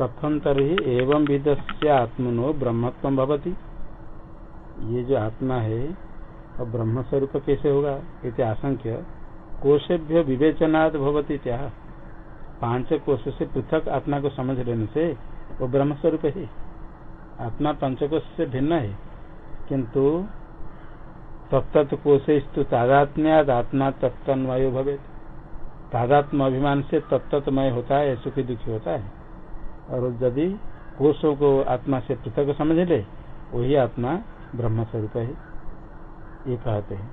कथम तरी एवं विध से आत्मनो ब्रह्मत्व भवती? ये जो आत्मा है और ब्रह्म स्वरूप कैसे होगा? इति आशंक्य। कोशेभ्य विवेचनाद भवती क्या पाँच कोश से पृथक आत्मा को समझ लेने से वो ब्रह्म स्वरूप है। आत्मा पंचकोश से भिन्न है। किंतु तत्त कोशेस्तु तादात्म्याद आत्मा तत्तन्वय भवे तादात्म अभिमान से तत्तमय होता है, सुखी दुखी होता है। और यदि कोशों को आत्मा से पृथक समझ ले वही आत्मा ब्रह्म स्वरूप है। ये कहते हैं।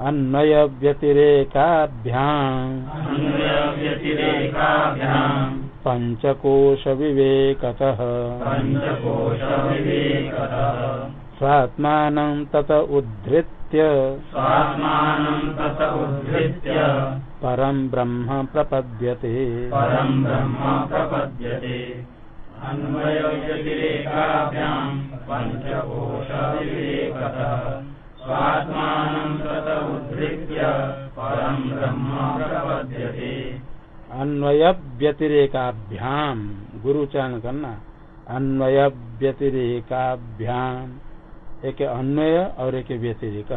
अन्वय व्यतिरेकाभ्याम। पंचकोश विवेकत। स्वात्मान तत उद्धृत्य। परम ब्रह्म प्रपद्यते। परम ब्रह्म प्रपद्यते। स्वात्मानं तत उद्धृत्य। परम ब्रह्म प्रपद्यते। अन्वय व्यतिरेकाभ्याम गुरुचारण करना। अन्वय व्यतिरेकाभ्याम एक अन्वय और एक व्यतिरेक।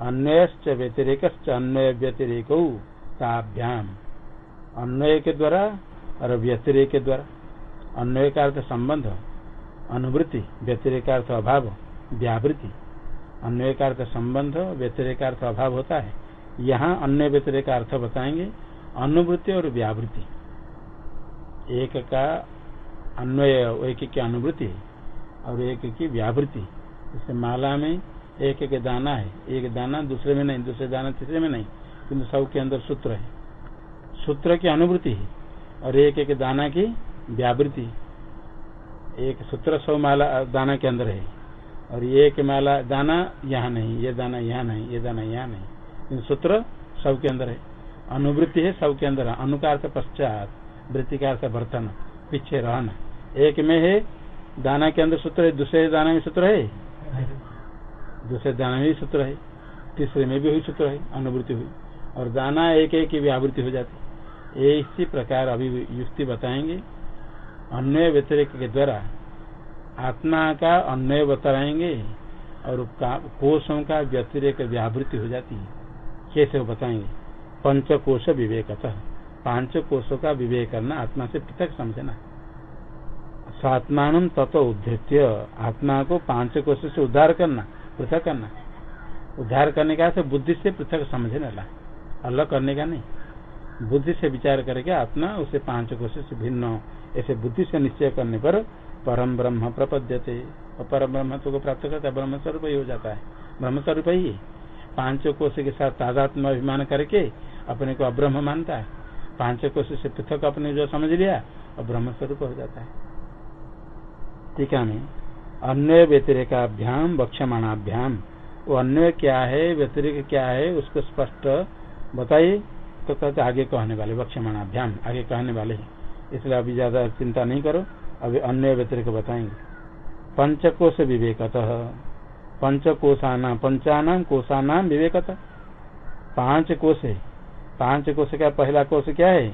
अन्वय व्यतिरेक अन्वय व्यतिरेक ताभ्याम। अन्वय के द्वारा और व्यतिरेक के द्वारा। अन्वय का अर्थ संबंध, अनुवृत्ति, व्यतिरेक अर्थ अभाव, व्यावृत्ति। अन्वय का अर्थ संबंध, व्यतिरेक अर्थ अभाव होता है। यहाँ अन्य व्यतिरेक अर्थ बताएँगे, अनुवृत्ति और व्यावृत्ति। एक का अन्वय, एक की अनुवृत्ति और एक की व्यावृत्ति। जैसे माला में एक एक दाना है। एक दाना दूसरे में नहीं, दूसरे दाना तीसरे में नहीं किन्तु सब के अंदर सूत्र है। सूत्र की अनुभूति है और एक एक दाना की व्यावृत्ति एक सूत्र सौ माला दाना के अंदर है और ये एक माला, दाना यहाँ नहीं, ये दाना यहाँ नहीं, ये दाना यहाँ नहीं। सूत्र सब के अंदर है। अनुवृत्ति है सब के अंदर। अनुकार से पश्चात वृत्ति का अर्थ बर्तन पीछे रहना। एक में है, दाना के अंदर सूत्र है, दूसरे दाना में सूत्र है। दूसरे दाना में भी सूत्र है, तीसरे में भी हुई सूत्र है, अनुवृत्ति हुई। और दाना एक एक की व्यावृत्ति हो जाती है। इसी प्रकार अभी युक्ति बताएँगे। अन्य व्यतिरिक के द्वारा आत्मा का अन्वय बताएँगे और कोषों का व्यतिरिक व्यावृत्ति हो जाती है। कैसे वो बताएँगे? पंचकोश विवेक पाँच कोशों का विवेक करना आत्मा से पृथक समझना। स्वात्मान तत्व उद्धृत्य। आत्मा को पाँच कोश से उद्धार करना, पृथक करना। उद्धार करने का से बुद्धि से पृथक समझने ला। अलग करने का नहीं। बुद्धि से विचार करके आत्मा उसे पाँच कोश से भिन्न ऐसे बुद्धि से निश्चय करने पर परम ब्रह्म प्रपद्यते। और परम ब्रह्म को प्राप्त करता है ब्रह्म स्वरूप ही हो जाता है। ब्रह्म स्वरूप ही। पाँच कोश के साथ तादात्म अभिमान करके अपने को अब्रह्म मानता है। पाँच कोश से पृथक अपने जो समझ लिया, और ब्रह्म स्वरूप हो जाता है। टीका में अन्य व्यतिरेकाभ्याम वक्षमाणाभ्याम वो अन्य क्या है व्यतिरिक क्या है उसको स्पष्ट बताइए तो कहते आगे कहने वाले वक्षमाणाभ्याम आगे कहने वाले हैं। इसलिए अभी ज़्यादा चिंता नहीं करो अभी अन्य व्यतिरिक बताएँगे। पंचकोश विवेकतः। पंचकोशाना पंचानाम कोशानाम विवेकत। पाँच कोश है। पाँच कोश का पहला कोश क्या है?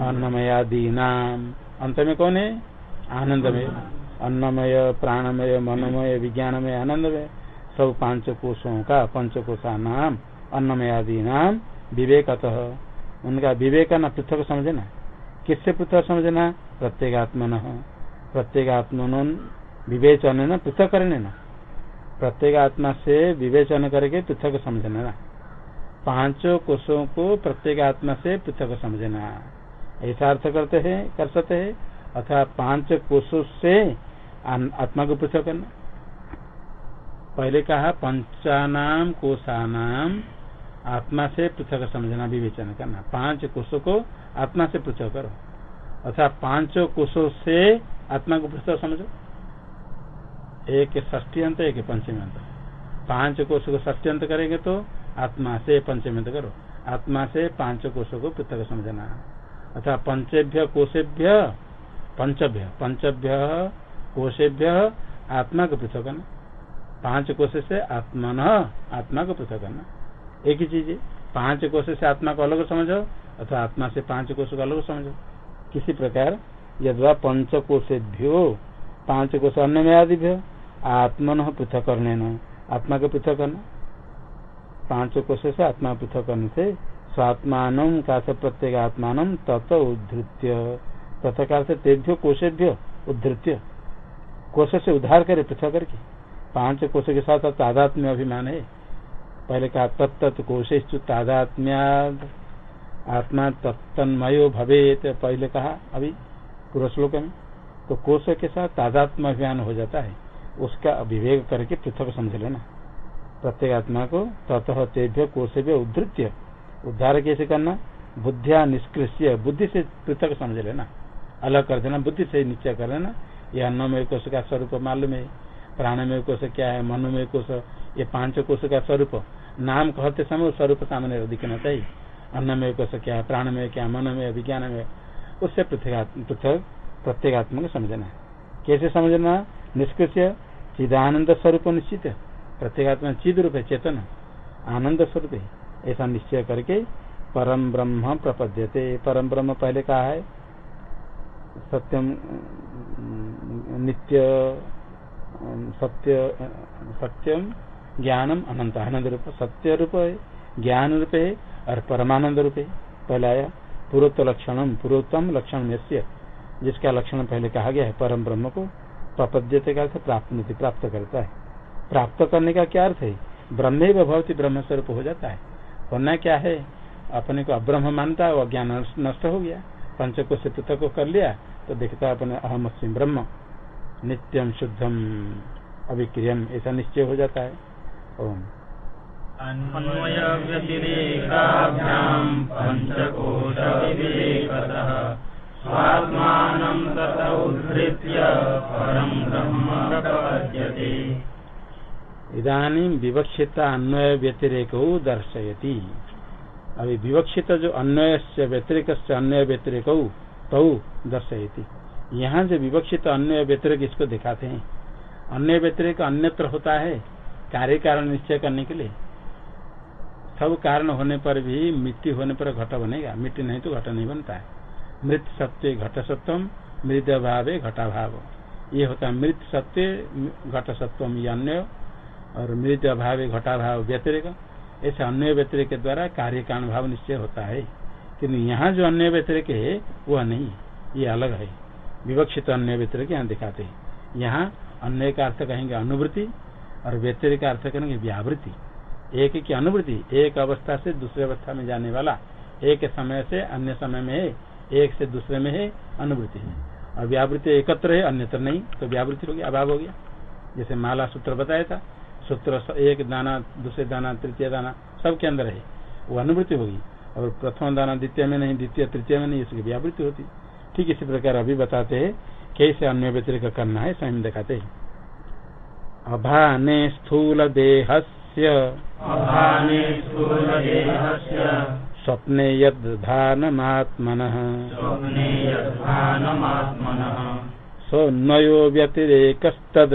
अन्नमयादी नाम अंत में कौन है? आनंदमय अन्नमय, प्राणमय, मनमय, विज्ञानमय, आनंदमय, सब पाँच कोशों का पंचकोशा नाम अन्नमय आदि नाम विवेकतः। उनका विवेक न पृथक समझना। किससे पृथक समझना? प्रत्येगात्मन। प्रत्येगात्मन विवेचन न पृथक करने न प्रत्येक आत्मा से विवेचन करके पृथक समझना। पाँचों कोषों को प्रत्येक आत्मा से पृथक समझना। ऐसा अर्थ करते हैं, कर सकते हैं। अथवा पाँच कोषों से आत्मा को पृथक करना। पहले कहा, पंचानाम कोषानाम आत्मा से पृथक समझना, विवेचन करना। पाँच कोषों को आत्मा से पृथक करो। अथवा पाँचों कोषों से आत्मा को पृथक समझो। एक ष्टी अंत एक पंचमी अंत पाँच कोष को ष्टी अंत करेंगे तो आत्मा से पंचमी अंत करो। आत्मा से पाँच कोषों को पृथक समझना। अथवा पंचेभ्य, कोशेभ्य, पंचभ्य। पंचभ्य कोशेभ्य आत्मा को करना पाँच कोश से आत्मा न आत्मा को करना एक ही चीज़ है। पाँच कोश से आत्मा को अलग समझो अथवा आत्मा से पाँच कोष को अलग समझो। किसी प्रकार, यदवा पंचकोशेभ्यो पाँच कोश अन्य में आदिभ्य आत्मन पृथक करने न। आत्मा को पृथक करना पाँच कोश से आत्मा पृथक करने से स्वात्मान का प्रत्येक आत्मान तत उद्धृत्य। तथा से तेभ्यो, कोशेभ्यो उद्धृत्य। कोश से उद्धार करे पृथक करके पाँच कोश के साथ तादात्म्य अभिमान है। पहले कहा, तत्त कोशेश तादात्म्या आत्मा तत्तन्मयो भवेत। पहले कहा, अभी पूर्व श्लोक में तो कोश के साथ तादात्म अभिमान हो जाता है। उसका अभिवेक करके पृथक समझ लेना। प्रत्येक आत्मा को ततः तेभ्य कोश उद्धृत्य। उद्धार कैसे करना? बुद्धिया निष्कृष्य। बुद्धि से पृथक समझ लेना। अलग कर देना, बुद्धि से निश्चय कर लेना। ये अन्नमय कोश का स्वरूप मालूम है। प्राणमय कोश क्या है, मनोमय कोश ये पाँच कोश का स्वरूप। नाम कहते समय स्वरूप सामने दिखना चाहिए अन्नमय कोश क्या है, प्राणमय क्या मनोमय में उससे पृथक प्रत्येगात्मा को समझना कैसे समझना निष्कृष्य चिदानंद स्वरूप निश्चित। प्रत्येगात्मा चिद रूप है, चेतन। आनंद स्वरूप है। ऐसा निश्चय करके परम ब्रह्म प्रपद्यते। परम ब्रह्म पहले कहा है, सत्यम नित्य सत्य सत्यम ज्ञानम अनंत आनंद रूप सत्य रूप है ज्ञान रूप है और परमानंद रूप है पहले आया पूर्वोत्तर लक्षणम पूर्वोत्तम लक्षण जिसका लक्षण पहले कहा गया है, परम ब्रह्म को प्रपद्यते का अर्थ प्राप्त प्राप्त करता है। प्राप्त करने का क्या अर्थ है? ब्रह्म भवती ब्रह्म स्वरूप हो जाता है। होना क्या है? अपने को अब्रह्म मानता है, वो ज्ञान नष्ट हो गया। पंच को से पृथक को कर लिया तो देखता है अपने अहम ब्रह्म। नित्यम शुद्धम अभिक्रियम ऐसा निश्चय हो जाता है। ओम। अन्वय इधानी विवक्षित अन्वय व्यतिरेक दर्शयती। अभी विवक्षित जो अन्वय से व्यतिरिक अन्वय व्यतिरेक तो दर्शयती। यहाँ जो विवक्षित अन्य व्यतिरिक इसको दिखाते हैं। अन्य व्यतिरिक अन्यत्र होता है कार्य कारण निश्चय करने के लिए। सब कारण होने पर भी मिट्टी होने पर घट बनेगा। मिट्टी नहीं तो घट नहीं बनता है। मृत सत्य घट सत्वम मृद भाव घटा भाव। ये होता है मृत सत्य, घट सत्वम ये अन्य और मृत अभाव घटाभाव व्यतिरिक। ऐसे अन्य व्यतिरिक के द्वारा कार्य कारण भाव निश्चय होता है। किन्तु यहाँ जो अन्य व्यतिरिक है, वह नहीं ये अलग है। विवक्षित अन्य व्यतिरिक यहाँ दिखाते हैं। यहाँ अन्य का अर्थ कहेंगे अनुवृत्ति और व्यतिरिक अर्थ करेंगे व्यावृत्ति। एक की अनुभूति एक अवस्था से दूसरे अवस्था में जाने वाला। एक समय से अन्य समय में है, एक से दूसरे में है अनुभूति है। और व्यावृत्ति एकत्र है, अन्यत्र नहीं तो व्यावृत्ति हो गया, अभाव हो गया। जैसे माला सूत्र बताया था, सूत्र एक दाना, दूसरे दाना, तृतीय दाना, सबके अंदर है। वो अनुभूति होगी। और प्रथम दाना द्वितीय में नहीं, द्वितीय, तृतीय में नहीं इसकी व्यावृत्ति होती। ठीक इसी प्रकार अभी बताते हैं कैसे अन्य व्यतिरिक करना है स्वयं दिखाते हैं। अभाने स्थूल देहस्य। स्वप्ने यद्धानमात्मनः सोन्वयो व्यतिरेकस्तद्।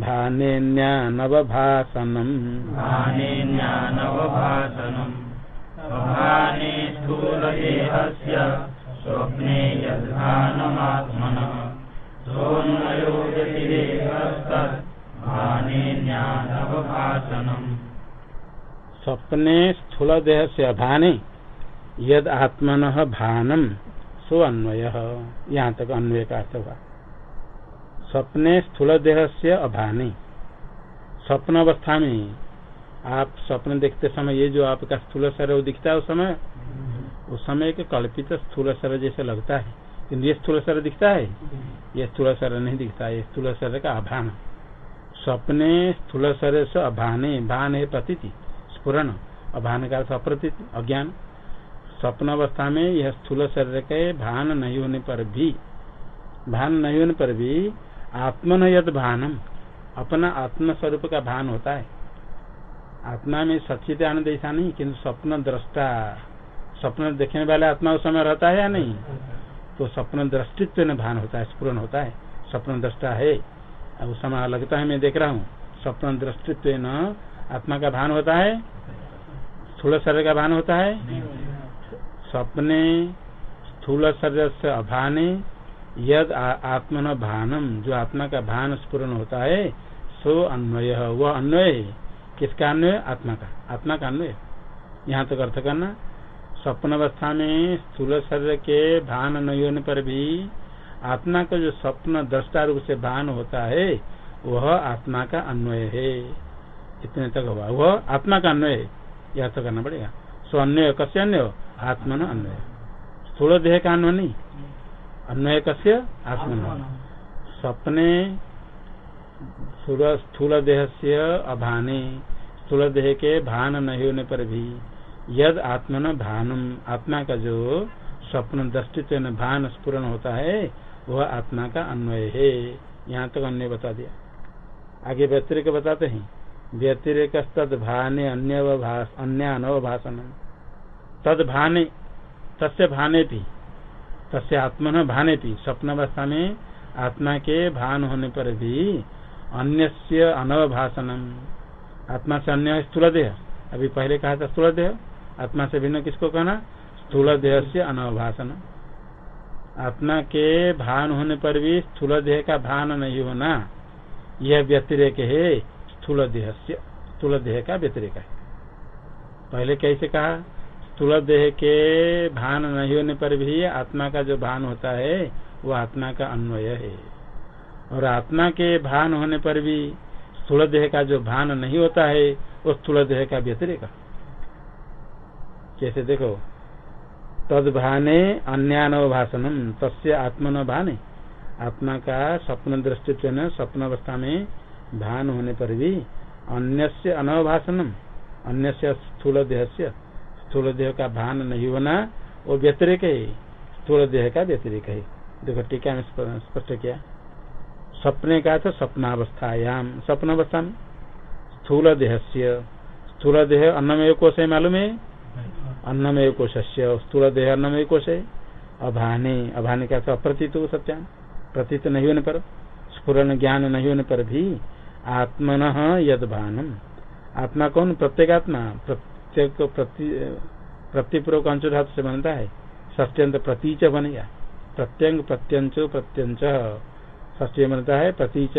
भानेन्यानवभासनम्। भाने स्थूलदेहस्य स्वप्ने यद्भानमात्मनः सोन्वयो व्यतिरेकस्तद् भानेन्यानवभासनम् स्वप्ने स्थूल देह से अभाने यद आत्मन भानम सो अन्वय यहाँ तक अन्वय का अर्थ हुआ। स्वप्ने स्थूल देह से अभाने स्वप्न अवस्था में आप स्वप्न देखते समय ये जो आपका स्थूल शरीर दिखता है उस समय? उस समय एक कल्पित स्थूल शरीर जैसे लगता है। किन्तु ये स्थूल शरीर दिखता है? ये स्थूल शरीर नहीं दिखता। है स्थूल शरीर का अभान। स्वप्ने स्थूल शरीर से अभाने, भान है प्रतीति, स्फुरन। अभान का अप्रतीत, अज्ञान। स्वप्न अवस्था में यह स्थूल शरीर के भान नहीं होने पर भी, भान नहीं होने पर भी आत्मन यद भानम, अपना आत्म स्वरूप का भान होता है। आत्मा में सचित आनंद ऐसा नहीं किन्तु स्वप्न दृष्टा। स्वप्न देखने वाले आत्मा उस समय रहता है या नहीं? तो स्वप्न दृष्टित्व में भान होता है स्पूर्ण होता है। स्वप्न दृष्टा है। उस समय लगता है, मैं देख रहा हूँ। स्वप्न दृष्टित्व न, आत्मा का भान होता है? स्थूल शरीर का भान होता है? स्वप्ने स्थूल शरीर से अभाने, यद आत्मन भानम, जो आत्मा का भान स्पूर्ण होता है, सो अन्वय, वह अन्वय है। किसका अन्वय? आत्मा का। आत्मा का अन्वय? यहाँ तो अर्थ करना। स्वप्न अवस्था में स्थूल शरीर के भान नहीं होने पर भी आत्मा का जो स्वप्न दृष्टा रूप से भान होता है वह आत्मा का अन्वय है। इतने तक हुआ। वह आत्मा का अन्वय है। यह तो करना पड़ेगा। सो अन्वय कस्य अन्वय? आत्मन अन्वय। स्थूल देह का अन्वय नहीं। अन्वय कस्य? आत्मन। स्वप्ने स्थूल देह से अभाने। स्थूल देह के भान नहीं होने पर भी। यद आत्मन भानम, आत्मा का जो स्वप्न दृष्टित्व भान स्पूर्ण होता है, वह आत्मा का अन्वय है। यहाँ तक तो अन्य बता दिया। आगे व्यतिरिक बताते हैं। व्यतिरिक तद भाने अन्य अन्य अनवभाषण तद भाने, तस्य भाने भी तस्य आत्मन भाने भी स्वप्न अवस्था में आत्मा के भान होने पर भी अन्य अनवभाषणम आत्मा से अन्य स्थूल देह अभी पहले कहा था स्थूल देह आत्मा से भिन्न किसको कहना? स्थूल देह से अनवभाषण आत्मा के भान होने पर भी स्थूल देह का भान नहीं होना। यह व्यतिरेक है स्थूल देह से स्थूल देह का व्यतिरेक है। पहले कैसे कहा? स्थूल देह के भान नहीं होने पर भी आत्मा का जो भान होता है, वो आत्मा का अन्वय है। और आत्मा के भान होने पर भी स्थूल देह का जो भान नहीं होता है, वो स्थूल देह का व्यतिरेक। कैसे देखो तद भाने अन्यानव भाषणम तस्य आत्मन भाने। आत्मा का स्वप्न दृष्टित्व न, स्वप्न अवस्था में भान होने पर भी अन्य अनवभाषणम अन्य स्थूल देह से स्थूल देह का भान नहीं होना, वो व्यतिरिक है। स्थूल देह का व्यतिरिक है। देखो टीका में स्पष्ट किया। सपने का तो स्वप्नावस्थायाम स्वप्न अवस्था में स्थूल देह से स्थूल देह अन्नमय कोश है मालूम? है अन्नमय कोश स्थूल देह अन्नमय कोश है अभाने। अभाने का तो अप्रतीत सत्यान प्रतीत नहीं होने पर, स्फुरन ज्ञान नहीं होने पर भी आत्मन यद भानम आत्मा कौन? प्रत्येक आत्मा। प्रत्येक प्रतिपूर्वक अंश धातु से बनता है। ष्ट्यंत प्रतीच बनेगा प्रत्यंग प्रत्यंच प्रत्यंच। ष्टी बनता है, प्रतीच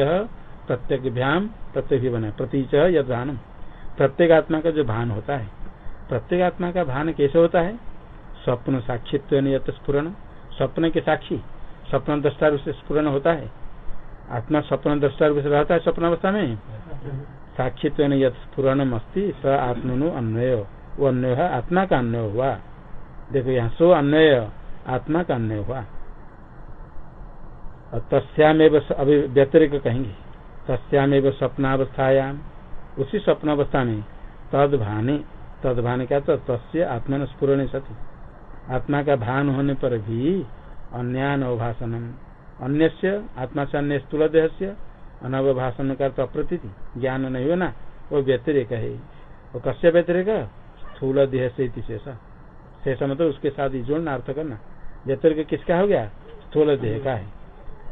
प्रत्येक भ्याम प्रत्येक भी बने प्रतीच यद भानम। प्रत्येक आत्मा का जो भान होता है प्रत्येक आत्मा का भान कैसे होता है? स्वप्न साक्षित्व स्फुरन। स्वप्न के साक्षी, स्वप्न दृष्टा रूप से स्पूर्ण होता है। आत्मा स्वप्न दृष्टा रूप से रहता है स्वप्न अवस्था में? साक्षित्व स्फुरणम अस्ती, स आत्मनु अन्वय। वो अन्वय आत्मा का अन्वय हुआ। देखो यहाँ सो अन्वय, आत्मा का अन्वय हुआ। तस्यामेव अभी व्यतिरिक कहेंगे। तस्यामेव स्वप्नावस्थायाम। उसी स्वप्न अवस्था में तद भाने तद भाने क्या तो तस्य आत्मा स्पूर्ण सती। आत्मा का भान होने पर भी अन्यान अवभाषणम अन्य आत्मा से अन्य स्थूल देह से अनवभाषण का तो अप्रती ज्ञान नहीं हो ना वो व्यतिरेक है। वो कस्य व्यतिरेक? स्थूल देह से शेषा। शेषा मतलब उसके साथ ही जोड़ना, अर्थ करना। व्यतिरिक किसका हो गया? स्थूल देह का है।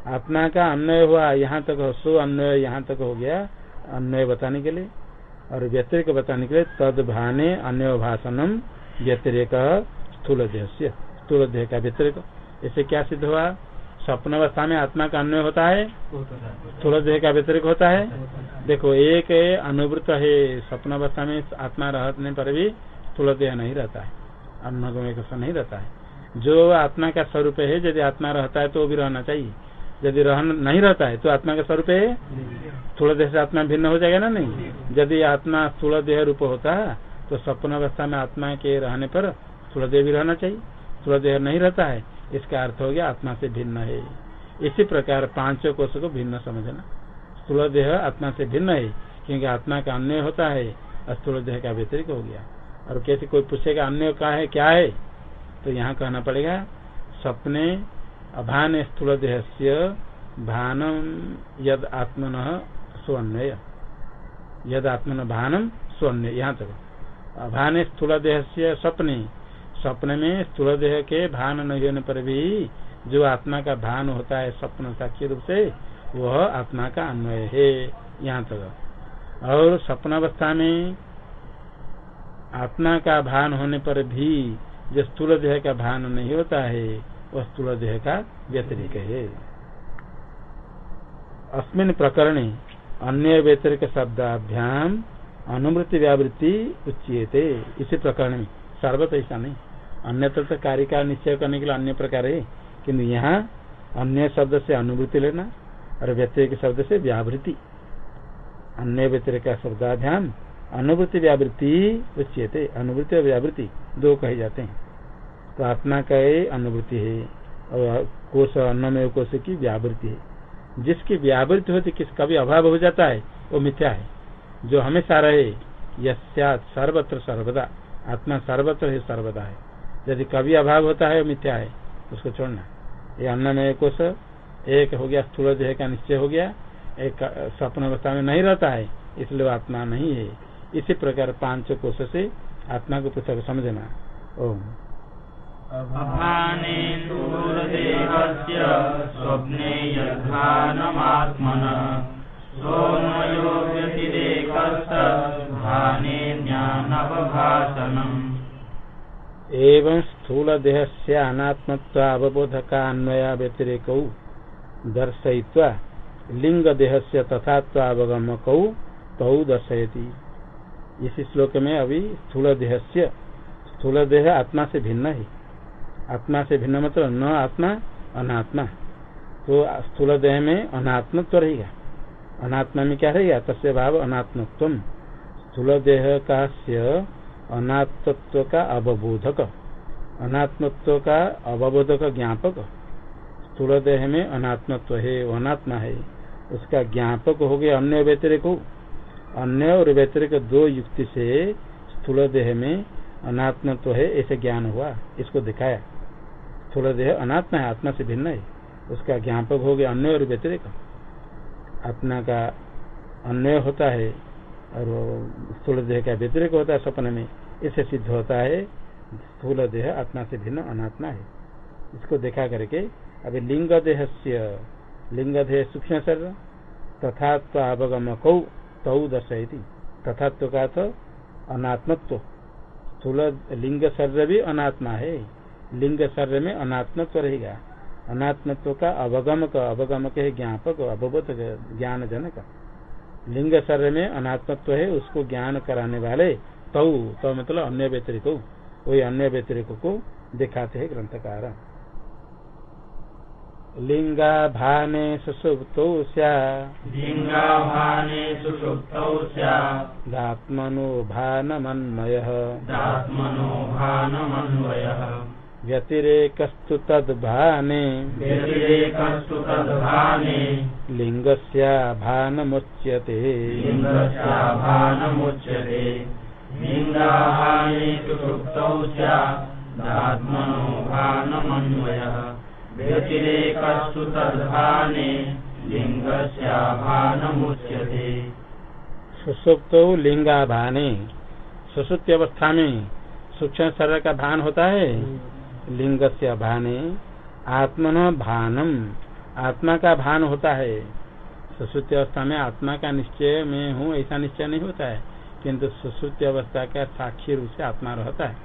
आत्मा का अन्वय हुआ, यहाँ तक सो अन्वय, यहाँ तक हो गया अन्वय बताने के लिए। और व्यतिरिक बताने के लिए तद भाने अन्य भाषणम व्यतिरेक स्थूल देह स्थूल देह का व्यतिरिक। इससे क्या सिद्ध हुआ? स्वप्न अवस्था में आत्मा का अन्वय होता है स्थूल देह का व्यतिरिक होता है। देखो, एक अनुवृत है, स्वप्न अवस्था में आत्मा रहने पर भी स्थूल देह नहीं रहता है अन्नगमय नहीं रहता है। जो आत्मा का स्वरूप है, यदि आत्मा रहता है तो भी रहना चाहिए। यदि रहन नहीं रहता है तो आत्मा का स्वरूप है। स्थूल देह से आत्मा भिन्न हो जाएगा ना? नहीं। यदि आत्मा स्थूल देह रूप होता है तो सपन अवस्था में आत्मा के रहने पर स्थूल देह भी रहना चाहिए। स्थूल देह नहीं रहता है, इसका अर्थ हो गया आत्मा से भिन्न है। इसी प्रकार पाँचों कोष को भिन्न समझना। स्थूल देह आत्मा से भिन्न है, क्योंकि आत्मा का अन्य होता है, स्थूल देह का व्यतिरिक हो गया। और कैसे कोई पूछेगा, अन्य का है, क्या है? तो यहाँ कहना पड़ेगा सपने अभान स्थूल देह से भानम यद आत्मन स्वन्वय। यद आत्मन भानम स्वन्वय। यहाँ तक। अभान स्थूल देह से सपने स्वप्न में स्थूल देह के भान नहीं होने पर भी जो आत्मा का भान होता है स्वप्न साक्षी रूप से? वह आत्मा का अन्वय है। यहाँ तक। और स्वप्न अवस्था में आत्मा का भान होने पर भी जो स्थूल देह का भान नहीं होता है वह स्थूल देह का? व्यतिरिक है। अस्मिन प्रकरणे अन्य व्यतिरिक शब्दाभ्याम अनुमृति व्यावृत्ति उच्चते इसी प्रकरण में सर्वत ऐसा नहीं। अन्यत्र तो कार्य का निश्चय करने के लिए अन्य प्रकार है। किन्तु यहाँ अन्य शब्द से अनुभूति लेना और व्यतिरिक शब्द से व्यावृत्ति। अन्य व्यतिरिक शब्दाध्यान अनुभूति व्यावृत्ति उच्चते अनुभूति और व्यावृत्ति दो कहे जाते हैं। आत्मा का अनुभूति है और कोष अन्नमय कोष की व्यावृत्ति है। जिसकी व्यावृत्ति होती किस कभी अभाव हो जाता है, वो मिथ्या है। जो हमेशा रहे सर्वत्र सर्वदा। आत्मा सर्वत्र है सर्वदा है। यदि कभी अभाव होता है मिथ्या है, उसको छोड़ना। ये अन्नमय कोष एक हो गया, स्थूल देह का निश्चय हो गया, एक स्वप्न अवस्था में नहीं रहता है, इसलिए वो आत्मा नहीं है। इसी प्रकार पाँच कोष से आत्मा को पृथक समझना। ओम। अभाने दूरदेहस्य स्वप्ने यद्भानमात्मन सोन्मयो व्यतिरेकस्तद्भाने ज्ञानवभासनम्। एवं स्थूल देह से अनात्मत्वावबोधकान्वया व्यतिरेक दर्शयित्वा लिंग देह से तथात्वावगमक तौ दर्शयती। इस श्लोक में अभी स्थूल देह से स्थूल देह आत्मा से भिन्न है। आत्मा से भिन्न मतलब न आत्मा, अनात्मा। तो स्थूल देह में अनात्मत्व रहेगा। अनात्मा में क्या रहेगा? तस्य भाव अनात्मत्व स्थूल देह का अनात्मत्व का अवबोधक। अनात्मत्व का अवबोधक ज्ञापक। स्थूल देह में अनात्मत्व है अनात्मा है। उसका ज्ञापक हो गया अन्य व्यतिरिक। अन्य और व्यतिरिक दो युक्ति से स्थूल देह में अनात्मत्व है, ऐसे ज्ञान हुआ। इसको दिखाया। स्थूल देह अनात्मा है, आत्मा से भिन्न है। उसका ज्ञापक हो गया अन्य और व्यतिरिक। आत्मा का अन्य होता है और स्थूल देह का व्यतिरिक होता है सपन में इससे सिद्ध होता है, स्थूल देह आत्मा से भिन्न, अनात्मा है। इसको देखा करके, अभी लिंग देह से लिंग देह सूक्ष्म शरीर तथात्व अवगम कौ, तौ दर्शयती। तथात्व का तो अनात्मत्व। स्थूल लिंग शरीर भी अनात्मा है। लिंग शरीर में अनात्मत्व रहेगा। अनात्मत्व का अवगम का अवगम के ज्ञापक अवबोध ज्ञान जनक लिंग शरीर में अनात्मत्व है उसको ज्ञान कराने वाले तऊ तो मतलब अन्य व्यतिरिक वही अन्य व्यतिरिक को दिखाते हैं ग्रंथकार। लिंगा भाने सुसुप्तौ सुषुप्तौ स्यात्मनो भानमन्मयः दात्मनो भानमन्वयः। व्यतिरेकस्तु तद्भाने व्यतिरेकस्तु तद्भाने। लिङ्गस्याभानमुच्यते। लिङ्गाभाने व्यतिरेकस्तु तद्भाने। लिङ्गस्याभानमुच्यते। सुसुप्त लिंगाभाने सुसुप्त अवस्था में सूक्ष्म शरीर का भान होता है। लिंग से भाने आत्मन भानम। आत्मा का भान होता है। सुश्रुति अवस्था में आत्मा का निश्चय में हूँ, ऐसा निश्चय नहीं होता है। किंतु सुश्रुति अवस्था का साक्षी रूप से आत्मा रहता है।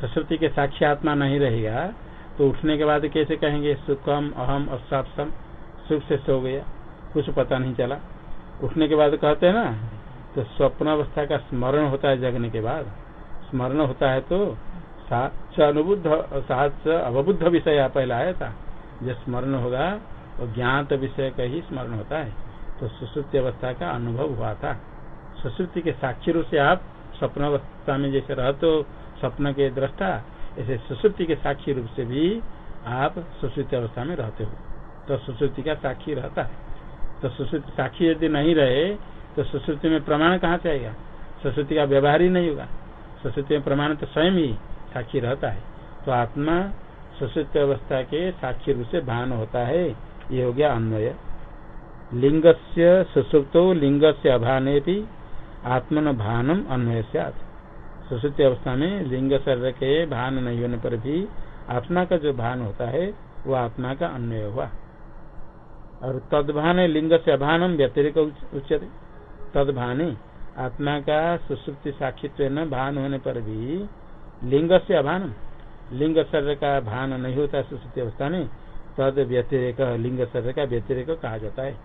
सुश्रुति के साक्षी आत्मा नहीं रहेगा तो उठने के बाद कैसे कहेंगे, सुखम, अहम असापसम सुख से सो गया, कुछ पता नहीं चला। उठने के बाद कहते हैं ना तो स्वप्न अवस्था का स्मरण होता है जगने के बाद। स्मरण होता है तो अनुबुद्ध सात अवबुद्ध विषय पहला आया था। जो स्मरण होगा, वो ज्ञात विषय का ही स्मरण होता है। तो सुश्रुति अवस्था का अनुभव हुआ था। सुश्रुति के साक्षी रूप से आप स्वप्न अवस्था में जैसे रहते हो स्वप्न के दृष्टा, ऐसे सुश्रुति के साक्षी रूप से भी आप सुश्रुति अवस्था में रहते हो। तो सुश्रुति का साक्षी रहता है। तो सुश्रुति साक्षी यदि नहीं रहे तो सुश्रुति में प्रमाण कहाँ से आएगा? सुश्रुति का व्यवहार ही नहीं होगा। सुश्रुति में प्रमाण तो स्वयं ही साक्षी रहता है। तो आत्मा सुश्रुत अवस्था के साक्षी रूप से भान होता है। ये हो गया अन्वय। लिंग से सुसुप्त लिंग से अभाने भी आत्मन भानम अन्वय से सुश्रुत अवस्था में लिंग शरीर के भान नहीं होने पर भी आत्मा का जो भान होता है, वो आत्मा का अन्वय हुआ। और तदभान लिंग से अभानम व्यतिरिक उच्चते तदभाने आत्मा का सुसुप्ति साक्षित्व न भान होने पर भी लिंग से अभान। लिंग शरीर का भान नहीं होता है सुश्रुति अवस्था में, तद व्यतिरेक, लिंग शरीर का व्यतिरेक कहा जाता है।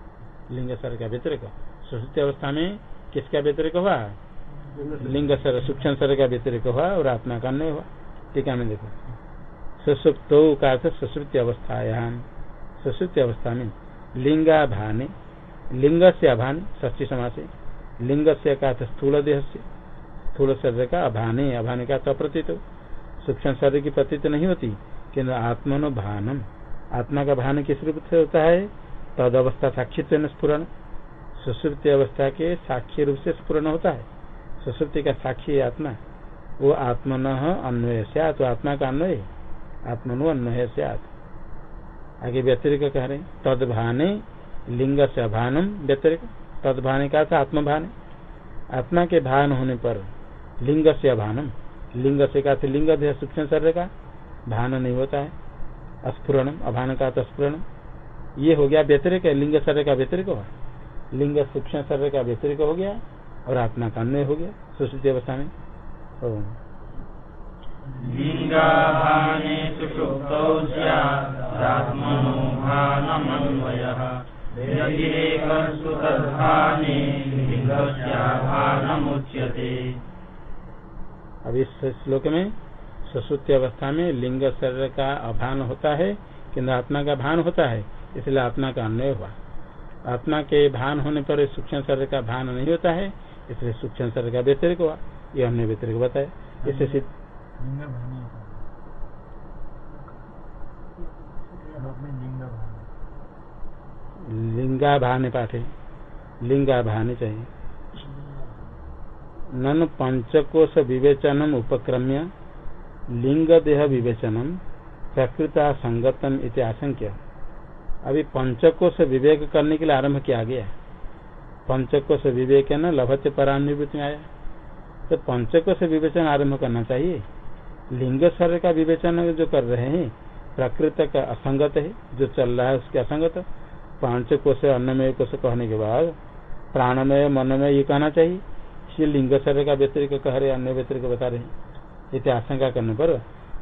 लिंग शरीर का व्यतिरेक। सुश्रुति अवस्था में किसका व्यतिरेक हुआ? लिंग शरीर, सूक्ष्म शरीर का व्यतिरेक हुआ और आत्मा का नहीं हुआ। टीका में देखो। सुसुप्त का सुश्रुति अवस्थायाम सुश्रुति अवस्था में लिंगा भाने लिंग से अभान ष्टी समाज से लिंग से का स्थूल देह से स्थूल शरीर का अभाने अभाने का तो प्रतीत सूक्ष्म शरीर की प्रतीत नहीं होती किन्तु आत्मनो भानम। आत्मा का भान किस रूप से होता है? तद अवस्था साक्षित्व स्फुरन। सुश्रुति अवस्था के साक्षी रूप से स्फुरन होता है। सुश्रुति का साक्षी आत्मा। वो आत्मन अन्वय से तो आत्मा का अन्वय आत्मनो अन्वय से आगे व्यतिरिक कह रहे तद भाने लिंग से अभानम व्यतिरिक। तद भाने का आत्म भान आत्मा के भान होने पर लिंग से अभानम। लिंग से का लिंग देह सूक्ष्म शरीर का, भान नहीं होता है। अस्फुरणम, अभान का स्फुरण ये हो गया व्यतिरिक लिंग शरीर का व्यतिरिक हुआ लिंग सूक्ष्म शरीर का व्यतिरिक हो गया और आत्मा का अन्य हो गया, सुश्रुति अवस्था में। लिंगाभाने सुषुप्तौ स्यात्मनो भानमन्वयः व्यतिरेकस्तु तद्भाने लिङ्गस्याभानमुच्यते अब इस श्लोक में सुश्रुति अवस्था में लिंग शरीर का अभान होता है किंतु आत्मा का भान होता है इसलिए आत्मा का अन्वय हुआ। आत्मा के भान होने पर सूक्ष्म शरीर का भान नहीं होता है इसलिए सूक्ष्म शरीर का व्यतिरिक हुआ। ये अन्य व्यतिरिक बताया इससे सिद्ध लिंगा भाने पाठे। लिंगा भाने चाहिए। नन पंचकोश विवेचनम उपक्रम्य लिंग देह विवेचनम, प्रकृता संगतम इति आशंक्य। अभी पंचकोश विवेक करने के लिए आरंभ किया गया पंचकोश विवेक है न, लभते परानुवृत्ति में आया। तो पंचकोश विवेचन आरंभ करना चाहिए। लिंग शरीर का विवेचन जो कर रहे हैं, प्रकृत का असंगत है, जो चल रहा है उसके असंगत। पाँच कोश अन्नमय कोश कहने के बाद, प्राणमय, मनमय ये कहना चाहिए। इसलिए लिंग शरीर का व्यतिरिक कह रहे अन्य व्यतिरिक बता रहे इतनी आशंका करने पर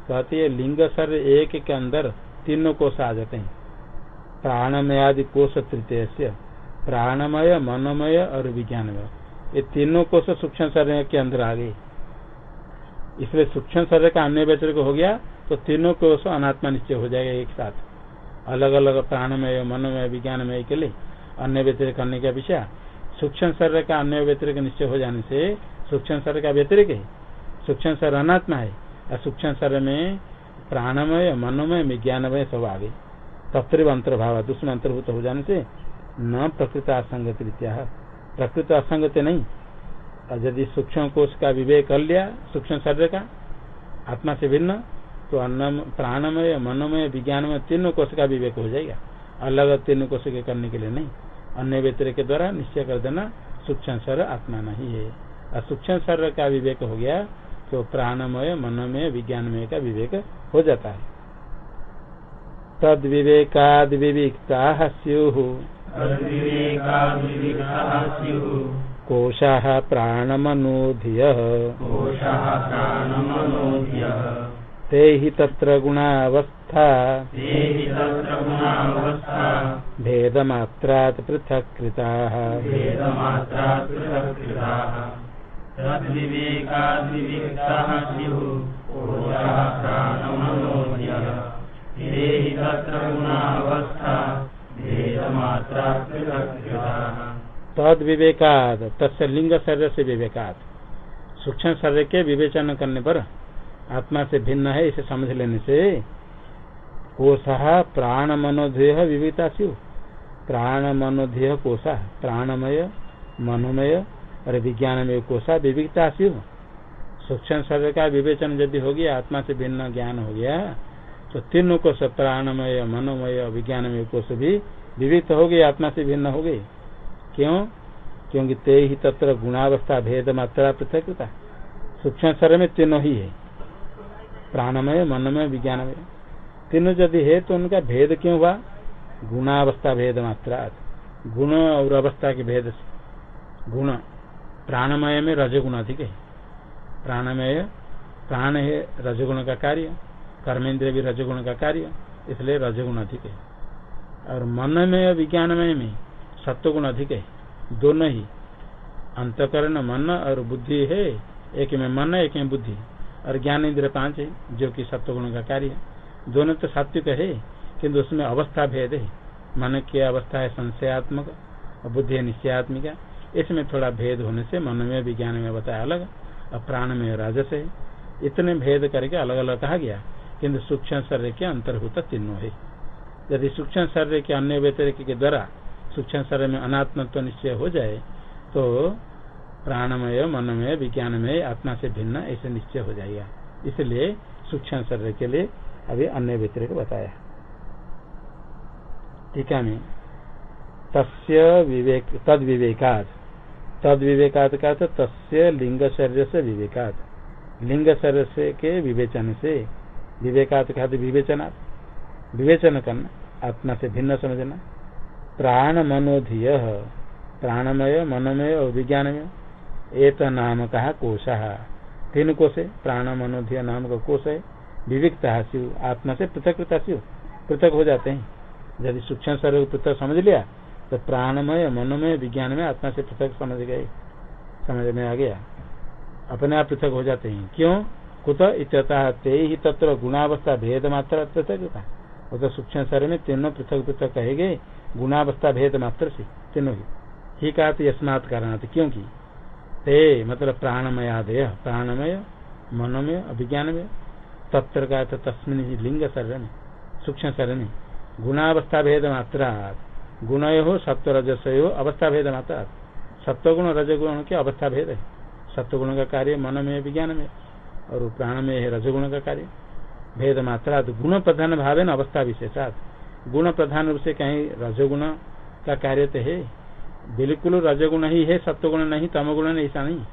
कहते है, लिंग शरीर एक के अंदर तीनों कोष आ जाते हैं। प्राणमय आदि कोष तृतीय से प्राणमय, मनोमय और विज्ञानमय। ये तीनों कोष सूक्ष्म शरीर के अंदर आ गए। इसलिए सूक्ष्म शरीर का अन्य व्यतिरिक हो गया तो तीनों कोष अनात्मा निश्चय हो जाएगा एक साथ। अलग अलग प्राणमय, मनोमय, विज्ञानमय के लिए अन्य व्यतिरिक करने का विषय सूक्ष्म शरीर का अन्य व्यतिरिक निश्चय हो जाने से सूक्ष्म शरीर का व्यतिरिक है। सूक्ष्म शरीर अनात्मा है। और सूक्ष्म शरीर में प्राणमय, मनोमय, विज्ञानमय सब आ गए तत्व अंतर्भाव दूसरे अंतर्भूत हो जाने से न प्रकृत असंगत रीत्या प्रकृत असंगत नहीं। और यदि सूक्ष्म कोष का विवेक कर लिया, सूक्ष्म शरीर का, आत्मा से भिन्न तो अन्न प्राणमय, मनोमय, विज्ञानमय तीनों कोष का विवेक हो जाएगा। अलग तीनों कोष के करने के लिए नहीं। अन्य व्यतिर के द्वारा निश्चय कर देना सूक्ष्म शरीर आत्मा नहीं है। और सूक्ष्म शरीर का विवेक हो गया तो प्राणमय मनोमय विज्ञानमय का विवेक हो जाता है। तद विवेकाद विविक्ता स्यु। कोशा प्राणमनोधिय। ते हि तत्र गुणावस्था। भेदमात्रात् पृथक् कृताः। तद विवेकाद तस्य लिंग शरीर से विवेकाद सूक्ष्म शरीर के विवेचन करने पर आत्मा से भिन्न है, इसे समझ लेने से। कोशा प्राण मनोधेय विविधता स्यु प्राण मनोधेय कोशा प्राणमय, मनोमय, और विज्ञानमय कोशा विविधता स्यु सूक्ष्म शरीर का विवेचन यदि हो गया, आत्मा से भिन्न ज्ञान हो गया तो तीनों कोश प्राणमय, मनोमय विज्ञानमय कोश भी विविध हो गए, आत्मा से भिन्न हो गए। क्यों? क्योंकि ते ही तत्र गुणावस्था, भेद, मात्रा, पृथकता। सूक्ष्म शरीर में तीनों ही है। प्राणमय, मनमय, विज्ञानमय। तीनों यदि है तो उनका भेद क्यों हुआ? गुणावस्था भेद मात्रा गुण और अवस्था के भेद से। गुण। प्राणमय में रजगुण अधिक है। प्राणमय, प्राण है रजगुण का कार्य। कर्मेंद्र भी रजगुण का कार्य, इसलिए रजगुण अधिक है। और मनमय, विज्ञानमय में सत्वगुण अधिक है। दोनों ही। अंतकरण मन और बुद्धि है। एक में मन, एक में बुद्धि। और ज्ञान इंद्र पाँच है, जो कि सत्वगुण का कार्य है। दोनों तो सात्विक है, किंतु उसमें अवस्था भेद है। मन की अवस्था है, संशयात्मक और बुद्धि है, निश्चयात्मिका इसमें थोड़ा भेद होने से मन में विज्ञान में बताया अलग, और प्राण में राजस है। इतने भेद करके अलग अलग कहा गया, किंतु सूक्ष्म शरीर के अंतर्भूत तीनों है। यदि सूक्ष्म शरीर के अन्य व्यतिरिक के द्वारा सूक्ष्म शरीर में अनात्मत्व निश्चय हो जाए तो प्राणमय, मनमय, विज्ञानमय, आत्मा से भिन्न, ऐसे निश्चय हो जाएगा। इसलिए सूक्ष्म शरीर के लिए अभी अन्य व्यतिरिक बताया। टीका में तस्य विवेक, तद विवेकात। तद विवेकात का तस्य लिंग शरीर से विवेकात। लिंग शरीर से के विवेचन से। विवेकात का विवेचना। विवेचन करना, आत्मा से भिन्न समझना। प्राण मनोधिय प्राणमय, मनमय और विज्ञानमय। एक नाम कहा कोश। तीन कोश है प्राण मनोधिय नाम का कोश है विविकता शिव आत्मा से पृथकता शिव पृथक हो जाते हैं। यदि सूक्ष्म शरीर पृथक समझ लिया तो प्राणमय, मनोमय विज्ञान में आत्मा से पृथक समझ गए, समझ में आ गया। अपने आप पृथक हो जाते हैं। क्यों? कुत इत्यतः ते ही तत्व गुणावस्था भेद मात्र पृथक वो तो सूक्ष्म शरीर में तीनों पृथक पृथक कहे गए, गुणावस्था भेद मात्र से तीनों ही। कहा यस्मात कारण क्योंकि ते मतलब प्राणमयादय प्राणमय, मनोमय, अभिज्ञानमय तत्र का तस्मिन लिंग में सूक्ष्म में गुणावस्था भेद मात्रा गुण हो सत्व रजसयो अवस्था भेद मात्रा सत्वगुण रजगुण के अवस्था भेद है सत्वगुण का कार्य मन में विज्ञान में और प्राण में है रजगुण का कार्य भेद मात्रा गुण प्रधान भाव है अवस्था विशेषात गुण प्रधान रूप से कहीं रजगुण का कार्य तो है बिल्कुल रजगुण ही है, सत्वगुण नहीं, तमगुण नहीं, ऐसा नहीं।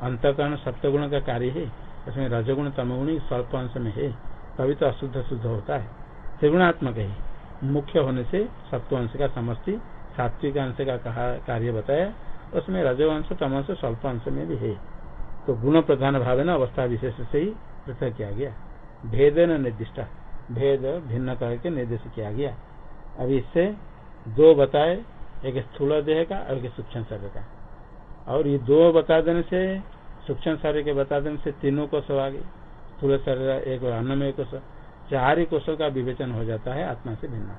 अंतकरण सत्वगुण का कार्य है। उसमें रजगुण, तमगुण, स्वल्प अंश में है। तभी तो अशुद्ध शुद्ध होता है। त्रिगुणात्मक है। मुख्य होने से सत्व अंश का समष्टि, सात्विक अंश का कार्य बताया। उसमें रजवंश तमंश स्वल्प अंश में भी है। तो गुण प्रधान भाव न, अवस्था विशेष से ही पृथक किया गया। भेद न निर्दिष्ट। भेद भिन्न करके निर्देश किया गया। अभी इससे दो बताए एक स्थूल देह का, और एक सूक्ष्म शरीर का। और ये दो बता देने से, सूक्ष्म शरीर के बता देने से तीनों को सब आगे स्थूल शरीर एक और अन्नमय कोष। चार कोषों का विवेचन हो जाता है, आत्मा से भिन्न।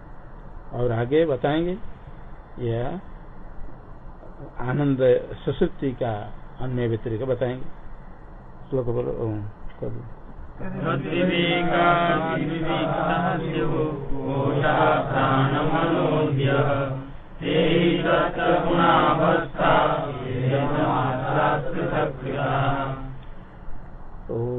और आगे बताएँगे, यह आनंद सुसुप्ति का अन्य व्यतिरिक बताएँगे। श्लोक बोलो ओ